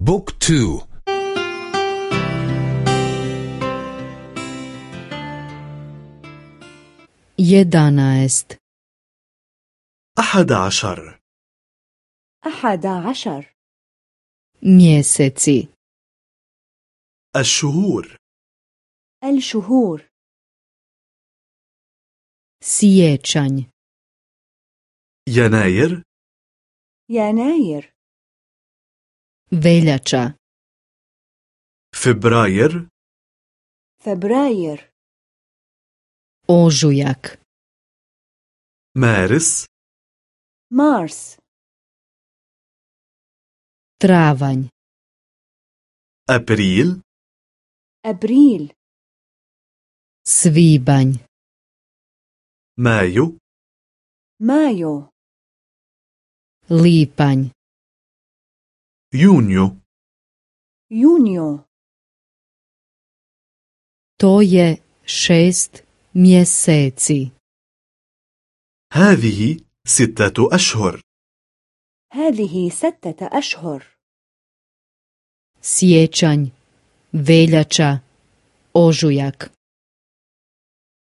بوك تو. jedanaest أحد عشر. أحد عشر. mjeseci الشهور. الشهور. siječanj يناير يناير veljača. فبراير فبراير ožujak. مارس مارس travanj. أبريل أبريل svibanj. مايو مايو lipanj. يونيو يونيو to je šest mjeseci. هذه ستة أشهر. هذه ستة أشهر. Siječanj veljača ožujak.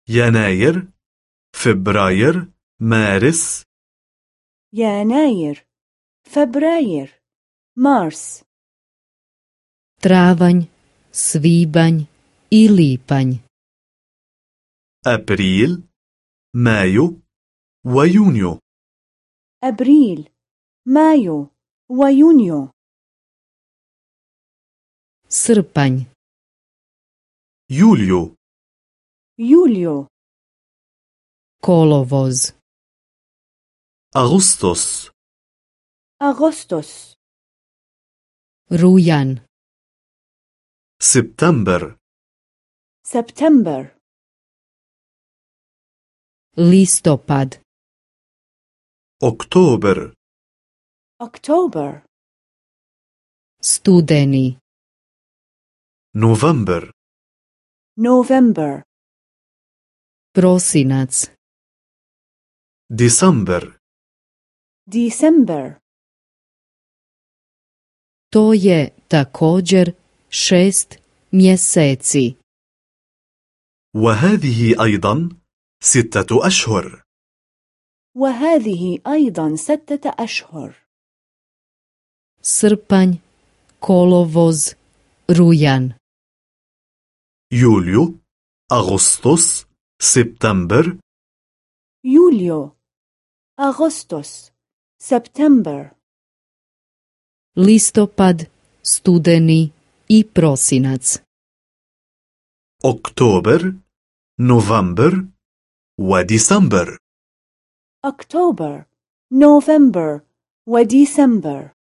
يناير فبراير مارس يناير فبراير مارس travanj svibanj i lipanj أبريل مايو ويونيو أبريل مايو ويونيو srpanj يوليو يوليو kolovoz. أغسطس أغسطس rujan سبتمبر سبتمبر listopad. أكتوبر أكتوبر studeni. نوفمبر نوفمبر prosinac. ديسمبر ديسمبر to je također šest mjeseci. وهذه أيضا ستة أشهر. وهذه أيضا ستة أشهر. srpanj kolovoz rujan يوليو أغسطس سبتمبر. يوليو أغسطس سبتمبر. Listopad studeni i prosinac. أكتوبر نوفمبر وديسمبر أكتوبر نوفمبر وديسمبر